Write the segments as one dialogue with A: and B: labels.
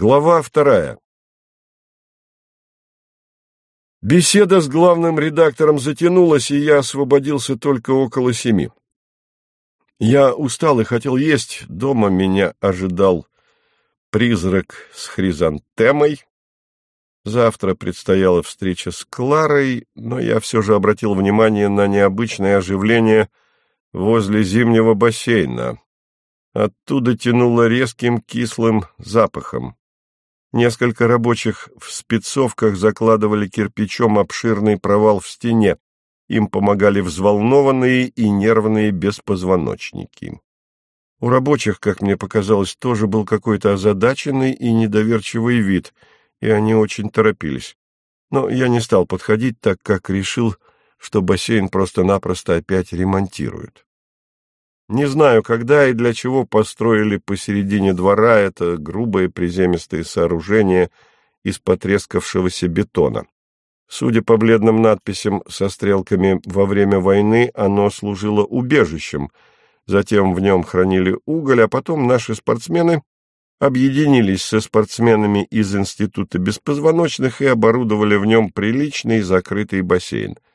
A: Глава вторая. Беседа с главным редактором затянулась, и я освободился только около семи. Я устал и хотел есть. Дома меня ожидал призрак с хризантемой. Завтра предстояла встреча с Кларой, но я все же обратил внимание на необычное оживление возле зимнего бассейна. Оттуда тянуло резким кислым запахом. Несколько рабочих в спецовках закладывали кирпичом обширный провал в стене. Им помогали взволнованные и нервные беспозвоночники. У рабочих, как мне показалось, тоже был какой-то озадаченный и недоверчивый вид, и они очень торопились. Но я не стал подходить, так как решил, что бассейн просто-напросто опять ремонтируют. Не знаю, когда и для чего построили посередине двора это грубое приземистое сооружение из потрескавшегося бетона. Судя по бледным надписям со стрелками во время войны, оно служило убежищем, затем в нем хранили уголь, а потом наши спортсмены объединились со спортсменами из Института беспозвоночных и оборудовали в нем приличный закрытый бассейн —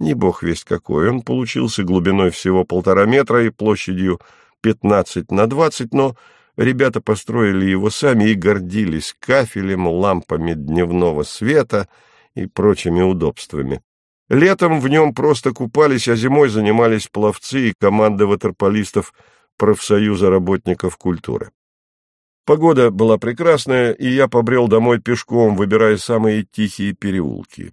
A: не бог весть какой, он получился глубиной всего полтора метра и площадью пятнадцать на двадцать, но ребята построили его сами и гордились кафелем, лампами дневного света и прочими удобствами. Летом в нем просто купались, а зимой занимались пловцы и команда ватерполистов профсоюза работников культуры. Погода была прекрасная, и я побрел домой пешком, выбирая самые тихие переулки.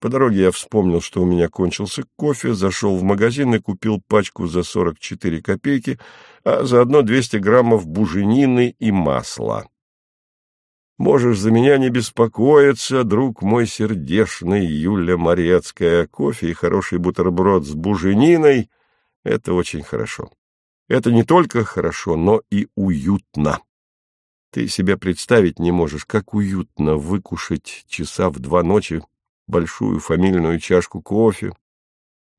A: По дороге я вспомнил, что у меня кончился кофе, зашел в магазин и купил пачку за 44 копейки, а заодно 200 граммов буженины и масла. Можешь за меня не беспокоиться, друг мой сердешный Юля Морецкая. Кофе и хороший бутерброд с бужениной — это очень хорошо. Это не только хорошо, но и уютно. Ты себе представить не можешь, как уютно выкушать часа в два ночи большую фамильную чашку кофе,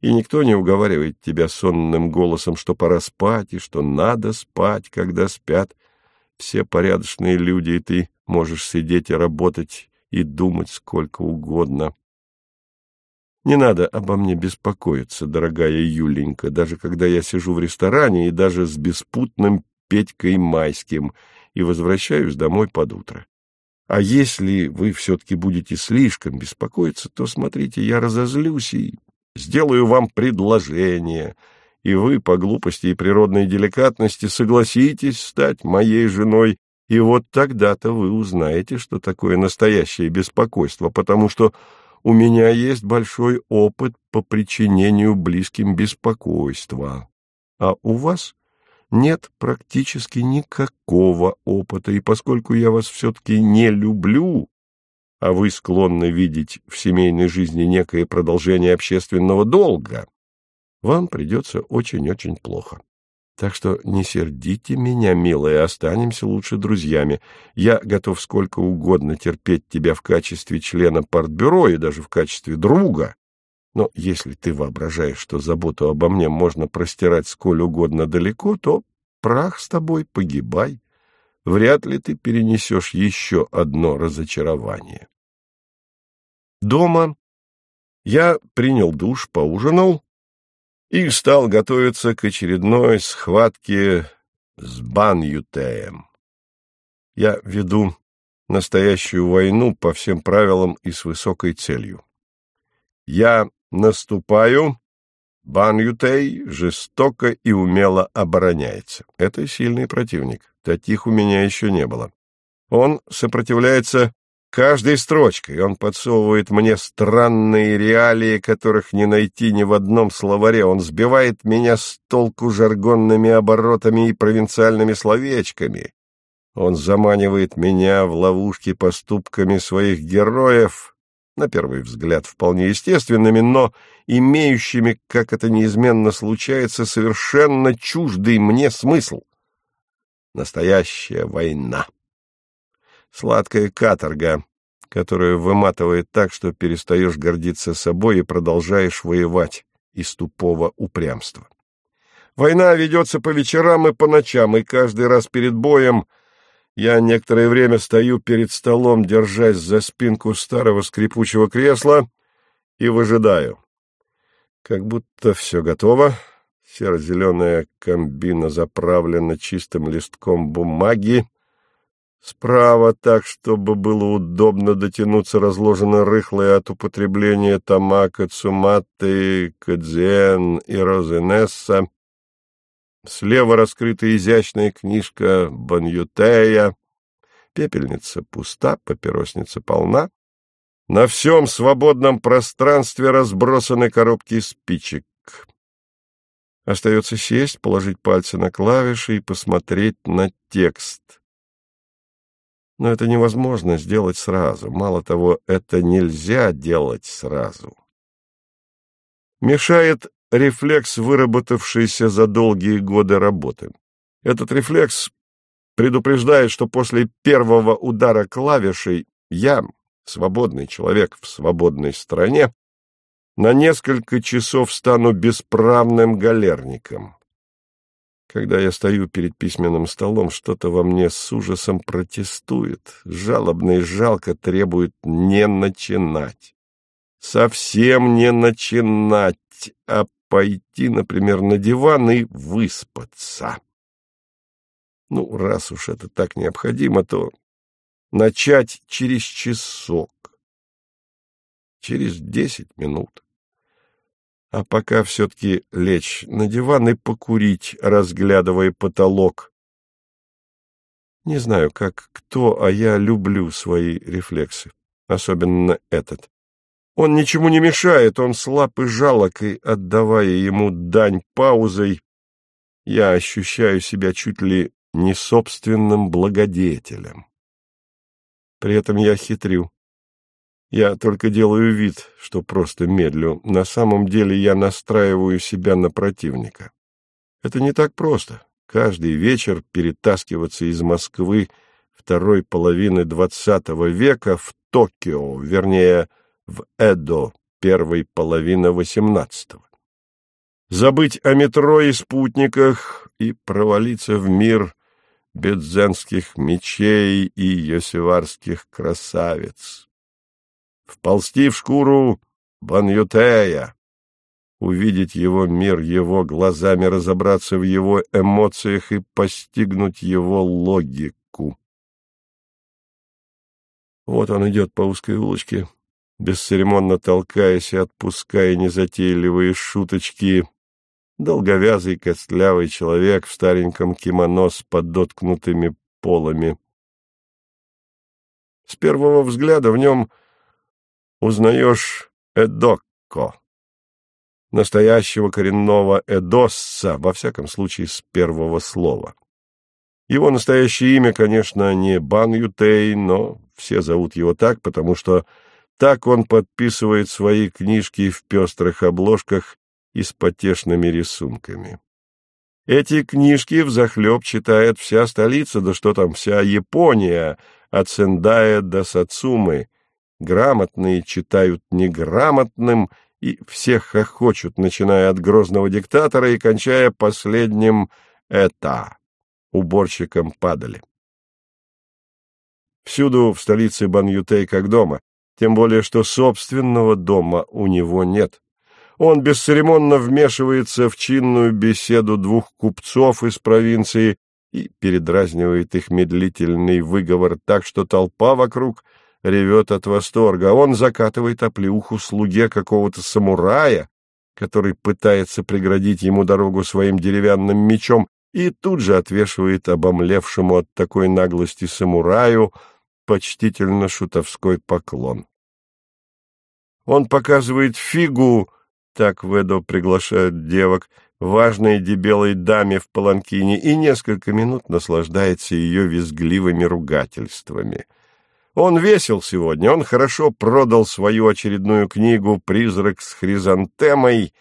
A: и никто не уговаривает тебя сонным голосом, что пора спать и что надо спать, когда спят все порядочные люди, и ты можешь сидеть и работать и думать сколько угодно. Не надо обо мне беспокоиться, дорогая Юленька, даже когда я сижу в ресторане и даже с беспутным Петькой Майским и возвращаюсь домой под утро. А если вы все-таки будете слишком беспокоиться, то, смотрите, я разозлюсь и сделаю вам предложение, и вы, по глупости и природной деликатности, согласитесь стать моей женой, и вот тогда-то вы узнаете, что такое настоящее беспокойство, потому что у меня есть большой опыт по причинению близким беспокойства, а у вас нет практически никакого опыта, и поскольку я вас все-таки не люблю, а вы склонны видеть в семейной жизни некое продолжение общественного долга, вам придется очень-очень плохо. Так что не сердите меня, милая, останемся лучше друзьями. Я готов сколько угодно терпеть тебя в качестве члена партбюро и даже в качестве друга. Но если ты воображаешь, что заботу обо мне можно простирать сколь угодно далеко, то прах с тобой, погибай. Вряд ли ты перенесешь еще одно разочарование. Дома я принял душ, поужинал и стал готовиться к очередной схватке с Банютеем. Я веду настоящую войну по всем правилам и с высокой целью. Я наступаю, Бан Ютей жестоко и умело обороняется. Это сильный противник. Таких у меня еще не было. Он сопротивляется каждой строчкой. Он подсовывает мне странные реалии, которых не найти ни в одном словаре. Он сбивает меня с толку жаргонными оборотами и провинциальными словечками. Он заманивает меня в ловушки поступками своих героев, на первый взгляд вполне естественными, но имеющими, как это неизменно случается, совершенно чуждый мне смысл. Настоящая война. Сладкая каторга, которая выматывает так, что перестаешь гордиться собой и продолжаешь воевать из тупого упрямства. Война ведется по вечерам и по ночам, и каждый раз перед боем Я некоторое время стою перед столом, держась за спинку старого скрипучего кресла, и выжидаю. Как будто все готово. Серо-зеленая комбина заправлена чистым листком бумаги. Справа, так, чтобы было удобно дотянуться, разложены рыхлые от употребления тамака, цуматы, кадзен и розенесса. Слева раскрыта изящная книжка Банютея. Пепельница пуста, папиросница полна. На всем свободном пространстве разбросаны коробки спичек. Остается сесть, положить пальцы на клавиши и посмотреть на текст. Но это невозможно сделать сразу. Мало того, это нельзя делать сразу. Мешает рефлекс, выработавшийся за долгие годы работы. Этот рефлекс предупреждает, что после первого удара клавишей я, свободный человек в свободной стране, на несколько часов стану бесправным галерником. Когда я стою перед письменным столом, что-то во мне с ужасом протестует, жалобно и жалко требует не начинать. Совсем не начинать, а пойти, например, на диван и выспаться. Ну, раз уж это так необходимо, то начать через часок, через десять минут. А пока все-таки лечь на диван и покурить, разглядывая потолок. Не знаю, как кто, а я люблю свои рефлексы, особенно этот. Он ничему не мешает, он слаб и жалок, и, отдавая ему дань паузой, я ощущаю себя чуть ли не собственным благодетелем. При этом я хитрю. Я только делаю вид, что просто медлю. На самом деле я настраиваю себя на противника. Это не так просто. Каждый вечер перетаскиваться из Москвы второй половины двадцатого века в Токио, вернее, в Эдо первой половины восемнадцатого. Забыть о метро и спутниках и провалиться в мир бедзенских мечей и йосеварских красавиц. Вползти в шкуру Банютея, увидеть его мир его глазами, разобраться в его эмоциях и постигнуть его логику. Вот он идет по узкой улочке, бесцеремонно толкаясь и отпуская незатейливые шуточки. Долговязый костлявый человек в стареньком кимоно с подоткнутыми полами. С первого взгляда в нем узнаешь Эдокко, настоящего коренного Эдосса, во всяком случае с первого слова. Его настоящее имя, конечно, не Бан Ютей, но все зовут его так, потому что так он подписывает свои книжки в пестрых обложках и с потешными рисунками. Эти книжки взахлеб читает вся столица, да что там, вся Япония, от Сендая до Сацумы. Грамотные читают неграмотным, и всех хохочут, начиная от грозного диктатора и кончая последним «это» уборщиком падали. Всюду в столице Банютей как дома, тем более что собственного дома у него нет. Он бесцеремонно вмешивается в чинную беседу двух купцов из провинции и передразнивает их медлительный выговор так, что толпа вокруг ревет от восторга. Он закатывает оплеуху слуге какого-то самурая, который пытается преградить ему дорогу своим деревянным мечом, и тут же отвешивает обомлевшему от такой наглости самураю почтительно шутовской поклон. Он показывает фигу, так в Эдо приглашают девок, важной дебелой даме в паланкине и несколько минут наслаждается ее визгливыми ругательствами. Он весел сегодня, он хорошо продал свою очередную книгу «Призрак с хризантемой»,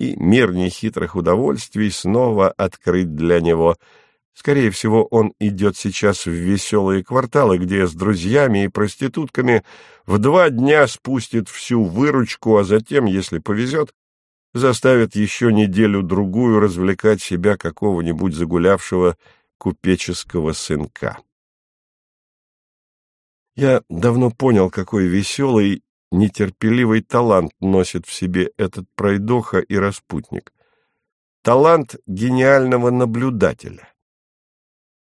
A: и мир нехитрых удовольствий снова открыт для него — Скорее всего, он идет сейчас в веселые кварталы, где с друзьями и проститутками в два дня спустит всю выручку, а затем, если повезет, заставит еще неделю-другую развлекать себя какого-нибудь загулявшего купеческого сынка. Я давно понял, какой веселый, нетерпеливый талант носит в себе этот пройдоха и распутник. Талант гениального наблюдателя.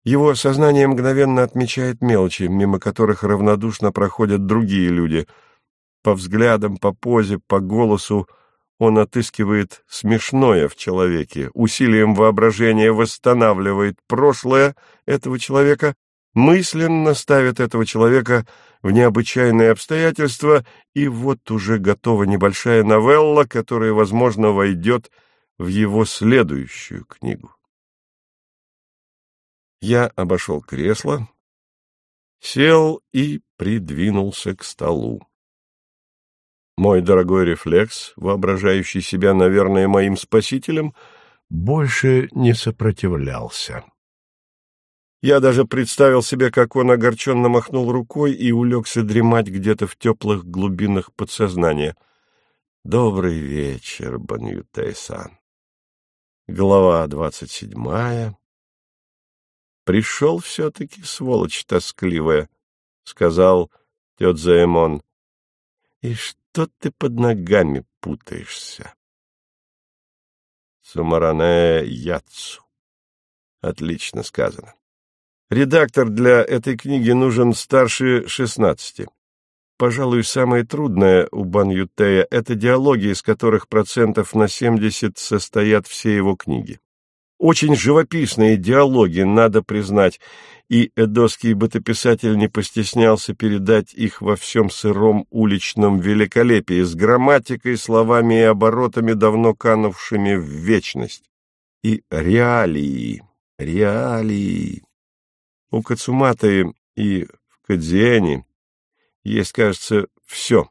A: Его сознание мгновенно отмечает мелочи, мимо которых равнодушно проходят другие люди. По взглядам, по позе, по голосу он отыскивает смешное в человеке, усилием воображения восстанавливает прошлое этого человека, мысленно ставит этого человека в необычайные обстоятельства, и вот уже готова небольшая новелла, которая, возможно, войдет в его следующую книгу. Я обошел кресло, сел и придвинулся к столу. Мой дорогой рефлекс, воображающий себя, наверное, моим спасителем, больше не сопротивлялся. Я даже представил себе, как он огорченно махнул рукой и улегся дремать где-то в теплых глубинах подсознания. «Добрый вечер, Банютей-сан». Глава двадцать седьмая. «Пришел все-таки, сволочь тоскливая», — сказал Тёдзаэмон. «И что ты под ногами путаешься?» Сумаране Яцу. Отлично сказано. Редактор для этой книги нужен старше шестнадцати. Пожалуй, самое трудное у Бан Ютея — это диалоги, из которых процентов на семьдесят состоят все его книги. Очень живописные диалоги, надо признать, и эдосский бытописатель не постеснялся передать их во всем сыром уличном великолепии, с грамматикой, словами и оборотами, давно канувшими в вечность. И реалии, реалии. У Кацуматы и в Кадзиэне есть, кажется, все.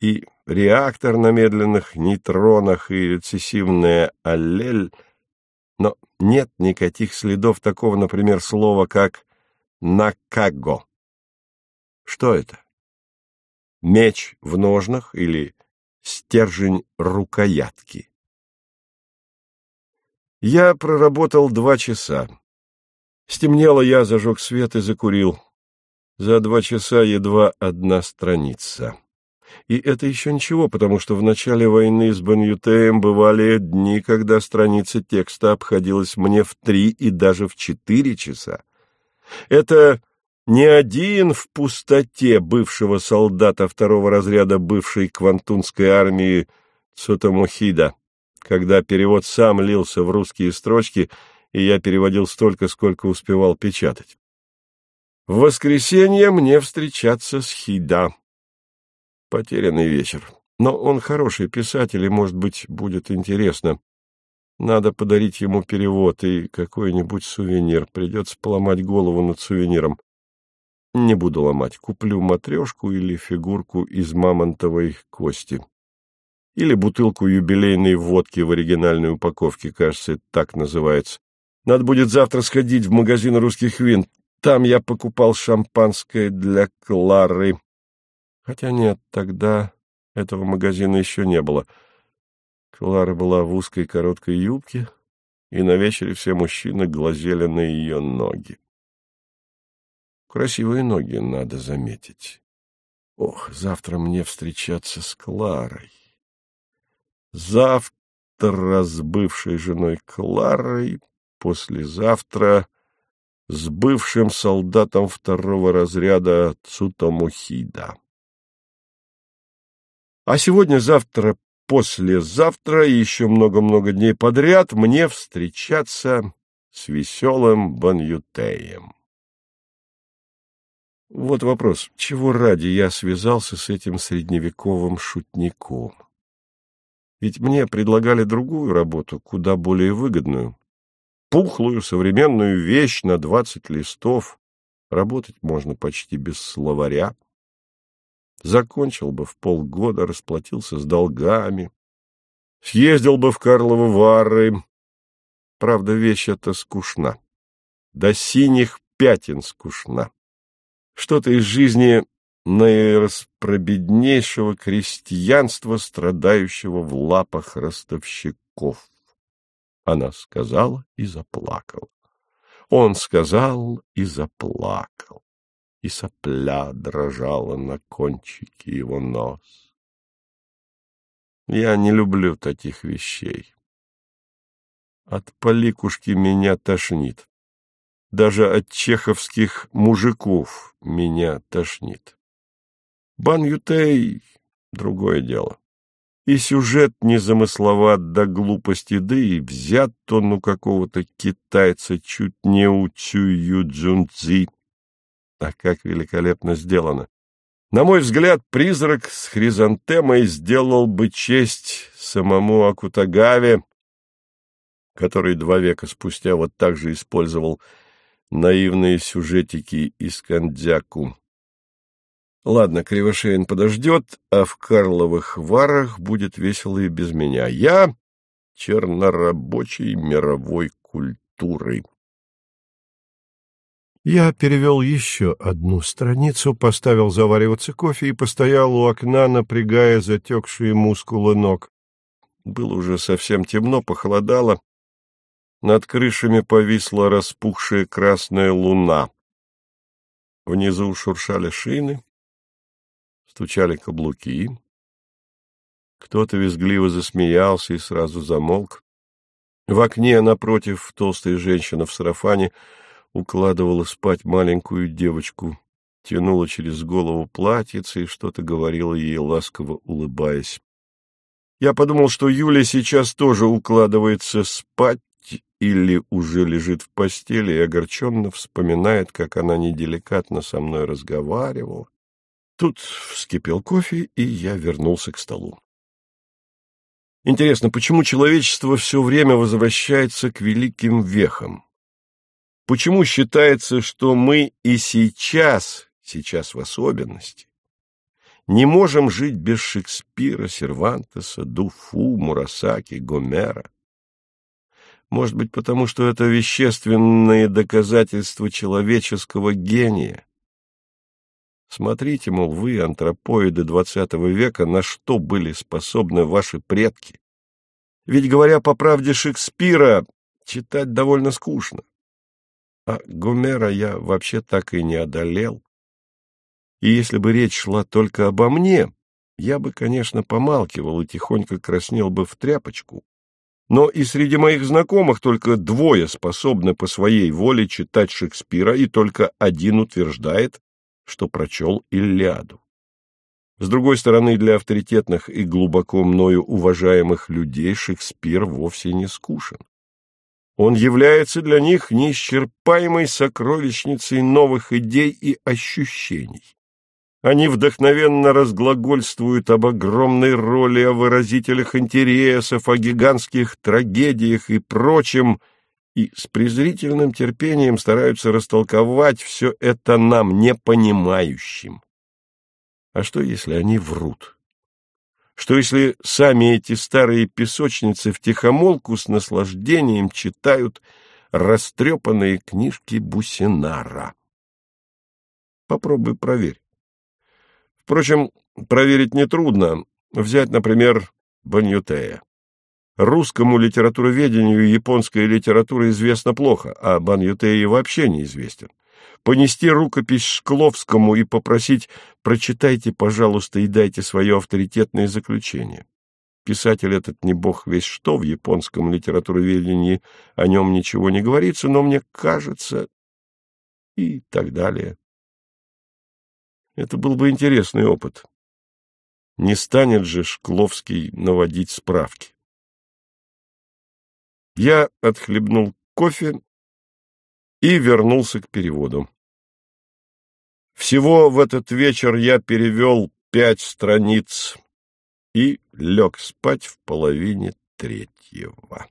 A: И реактор на медленных нейтронах, и рецессивная аллель, но нет никаких следов такого, например, слова, как «накаго». Что это? Меч в ножнах или стержень рукоятки? Я проработал два часа. Стемнело, я зажег свет и закурил. За два часа едва одна страница. И это еще ничего, потому что в начале войны с Банютеем бывали дни, когда страница текста обходилась мне в три и даже в четыре часа. Это не один в пустоте бывшего солдата второго разряда бывшей квантунской армии Цутамухида, когда перевод сам лился в русские строчки — и я переводил столько, сколько успевал печатать. В воскресенье мне встречаться с Хида. Потерянный вечер. Но он хороший писатель, и, может быть, будет интересно. Надо подарить ему перевод и какой-нибудь сувенир. Придется поломать голову над сувениром. Не буду ломать. Куплю матрешку или фигурку из мамонтовой кости. Или бутылку юбилейной водки в оригинальной упаковке, кажется, так называется. Надо будет завтра сходить в магазин русских вин. Там я покупал шампанское для Клары. Хотя нет, тогда этого магазина еще не было. Клара была в узкой короткой юбке, и на вечере все мужчины глазели на ее ноги. Красивые ноги, надо заметить. Ох, завтра мне встречаться с Кларой. Завтра с бывшей женой Кларой послезавтра с бывшим солдатом второго разряда Цутамухида. А сегодня-завтра, послезавтра и еще много-много дней подряд мне встречаться с веселым Банютеем. Вот вопрос, чего ради я связался с этим средневековым шутником? Ведь мне предлагали другую работу, куда более выгодную пухлую современную вещь на двадцать листов. Работать можно почти без словаря. Закончил бы в полгода, расплатился с долгами. Съездил бы в Карловы Вары. Правда, вещь эта скучна. До синих пятен скучна. Что-то из жизни наираспробеднейшего крестьянства, страдающего в лапах ростовщиков. Она сказала и заплакала. Он сказал и заплакал. И сопля дрожала на кончике его нос. Я не люблю таких вещей. От поликушки меня тошнит. Даже от чеховских мужиков меня тошнит. Бан Ютей — другое дело. И сюжет незамысловат до глупости, да и взят он у какого-то китайца чуть не у Цюю Цзунцзи. А как великолепно сделано! На мой взгляд, призрак с хризантемой сделал бы честь самому Акутагаве, который два века спустя вот так же использовал наивные сюжетики из Кандзяку. Ладно, Кривошеин подождет, а в Карловых Варах будет весело и без меня. Я чернорабочий мировой культуры. Я перевел еще одну страницу, поставил завариваться кофе и постоял у окна, напрягая затекшие мускулы ног. Было уже совсем темно, похолодало. Над крышами повисла распухшая красная луна. Внизу шуршали шины, стучали каблуки. Кто-то визгливо засмеялся и сразу замолк. В окне напротив толстая женщина в сарафане укладывала спать маленькую девочку, тянула через голову платьице и что-то говорила ей, ласково улыбаясь. Я подумал, что Юля сейчас тоже укладывается спать или уже лежит в постели и огорченно вспоминает, как она неделикатно со мной разговаривала, Тут вскипел кофе, и я вернулся к столу. Интересно, почему человечество все время возвращается к великим вехам? Почему считается, что мы и сейчас, сейчас в особенности, не можем жить без Шекспира, Сервантеса, Дуфу, Мурасаки, Гомера? Может быть, потому что это вещественные доказательства человеческого гения, Смотрите, мол, вы, антропоиды двадцатого века, на что были способны ваши предки. Ведь, говоря по правде Шекспира, читать довольно скучно. А Гомера я вообще так и не одолел. И если бы речь шла только обо мне, я бы, конечно, помалкивал и тихонько краснел бы в тряпочку. Но и среди моих знакомых только двое способны по своей воле читать Шекспира, и только один утверждает, что прочел Иллиаду. С другой стороны, для авторитетных и глубоко мною уважаемых людей Шекспир вовсе не скучен. Он является для них неисчерпаемой сокровищницей новых идей и ощущений. Они вдохновенно разглагольствуют об огромной роли, о выразителях интересов, о гигантских трагедиях и прочем – и с презрительным терпением стараются растолковать все это нам, непонимающим. А что, если они врут? Что, если сами эти старые песочницы втихомолку с наслаждением читают растрепанные книжки Бусинара? Попробуй проверь. Впрочем, проверить нетрудно. Взять, например, Банютея. Русскому литературоведению японская литература известна плохо, а Бан Ютеи вообще неизвестен. Понести рукопись Шкловскому и попросить «прочитайте, пожалуйста, и дайте свое авторитетное заключение». Писатель этот не бог весь что, в японском литературоведении о нем ничего не говорится, но мне кажется... и так далее. Это был бы интересный опыт. Не станет же Шкловский наводить справки. Я отхлебнул кофе и вернулся к переводу. Всего в этот вечер я перевел пять страниц и лег спать в половине третьего.